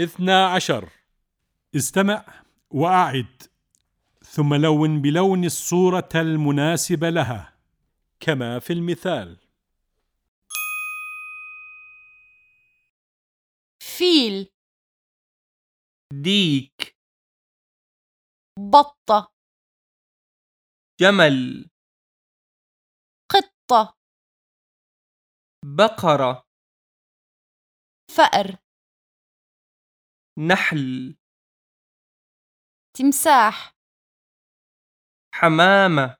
اثنا عشر. استمع وأعد ثم لون بلون الصورة المناسبة لها. كما في المثال. فيل. ديك. بطة. جمل. قطة. بقرة. فأر. نحل. تمساح. حمامة.